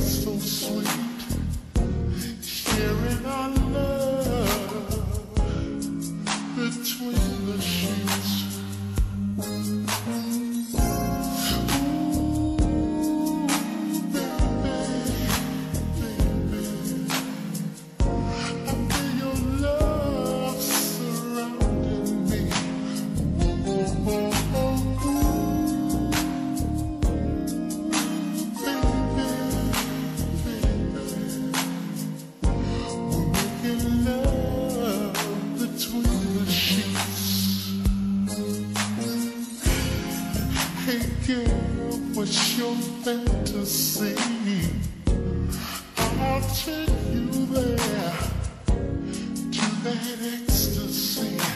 so sweet, sharing our can't give what's your fantasy. I'll take you there to that ecstasy.